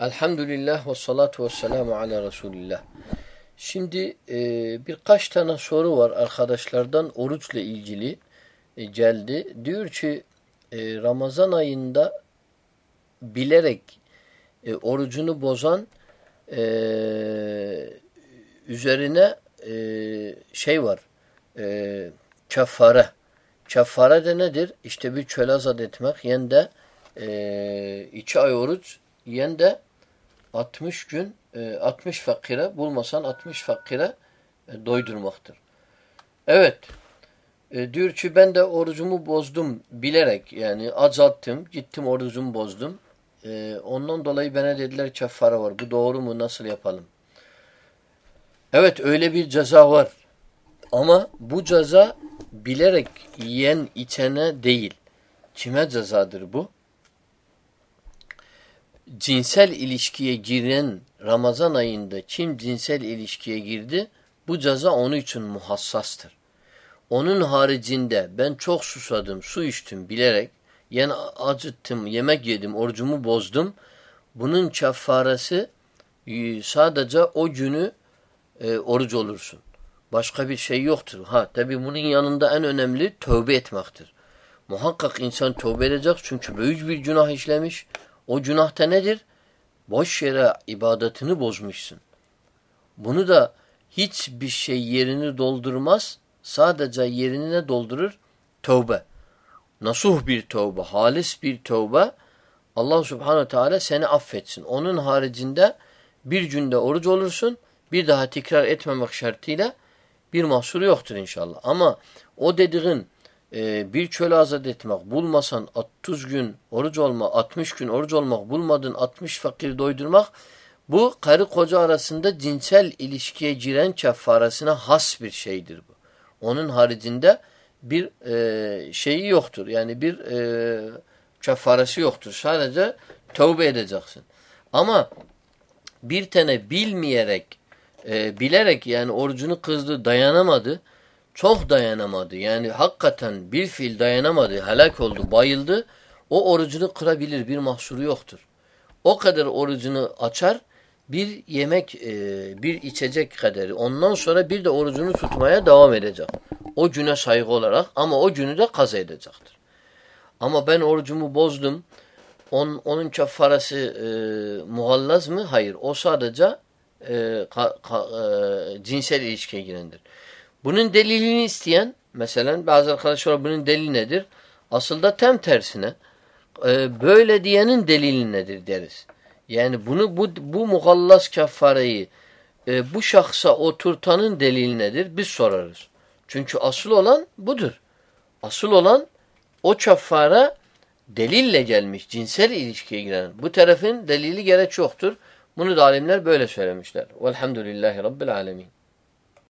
Elhamdülillah ve salatu ve selamu ala Resulillah. Şimdi e, birkaç tane soru var arkadaşlardan oruçla ilgili e, geldi. Diyor ki e, Ramazan ayında bilerek e, orucunu bozan e, üzerine e, şey var e, kefare. Kefare de nedir? İşte bir çöl azat etmek yen de e, iki ay oruç yen de 60 gün e, 60 fakire bulmasan 60 fakire e, doydurmaktır. Evet. E, diyor ki ben de orucumu bozdum bilerek yani azalttım. Gittim orucumu bozdum. E, ondan dolayı bana dediler keffara var. Bu doğru mu? Nasıl yapalım? Evet öyle bir ceza var. Ama bu ceza bilerek yiyen içene değil. Kime cezadır bu? Cinsel ilişkiye giren Ramazan ayında kim cinsel ilişkiye girdi bu ceza onun için muhassastır. Onun haricinde ben çok susadım, su içtim bilerek, yani acıttım, yemek yedim, orucumu bozdum. Bunun keffaresi e, sadece o günü e, oruç olursun. Başka bir şey yoktur. Ha tabi bunun yanında en önemli tövbe etmektir. Muhakkak insan tövbe edecek çünkü büyük bir günah işlemiş. O günahta nedir? Boş yere ibadetini bozmuşsun. Bunu da hiçbir şey yerini doldurmaz. Sadece yerini ne doldurur? Tövbe. Nasuh bir tövbe, halis bir tövbe. Allah subhanehu teala seni affetsin. Onun haricinde bir günde oruç olursun. Bir daha tekrar etmemek şartıyla bir mahsuru yoktur inşallah. Ama o dediğin e, bir çölü azat etmek, bulmasan 30 gün oruç olma, 60 gün oruç olmak, bulmadın 60 fakir doydurmak, bu karı koca arasında cinsel ilişkiye giren keffarasına has bir şeydir bu. Onun haricinde bir e, şeyi yoktur. Yani bir e, keffarası yoktur. Sadece tövbe edeceksin. Ama bir tane bilmeyerek, e, bilerek yani orucunu kızdı, dayanamadı çok dayanamadı. Yani hakikaten bir fil dayanamadı, helak oldu, bayıldı. O orucunu kırabilir, bir mahsuru yoktur. O kadar orucunu açar, bir yemek, e, bir içecek kaderi. Ondan sonra bir de orucunu tutmaya devam edecek. O güne saygı olarak ama o günü de kaza edecektir. Ama ben orucumu bozdum. On, onun keffarası e, muhallaz mı? Hayır. O sadece e, ka, ka, e, cinsel ilişkiye girendir. Bunun delilini isteyen mesela bazı arkadaşlar bunun delili nedir? Aslında tam tersine e, böyle diyenin delili nedir deriz. Yani bunu bu, bu muhallas kaffareyi e, bu şahsa oturtanın delili nedir? Biz sorarız. Çünkü asıl olan budur. Asıl olan o kaffara delille gelmiş, cinsel ilişkiye giren. Bu tarafın delili gereç yoktur. Bunu da alimler böyle söylemişler. Velhamdülillahi Rabbil Alemin.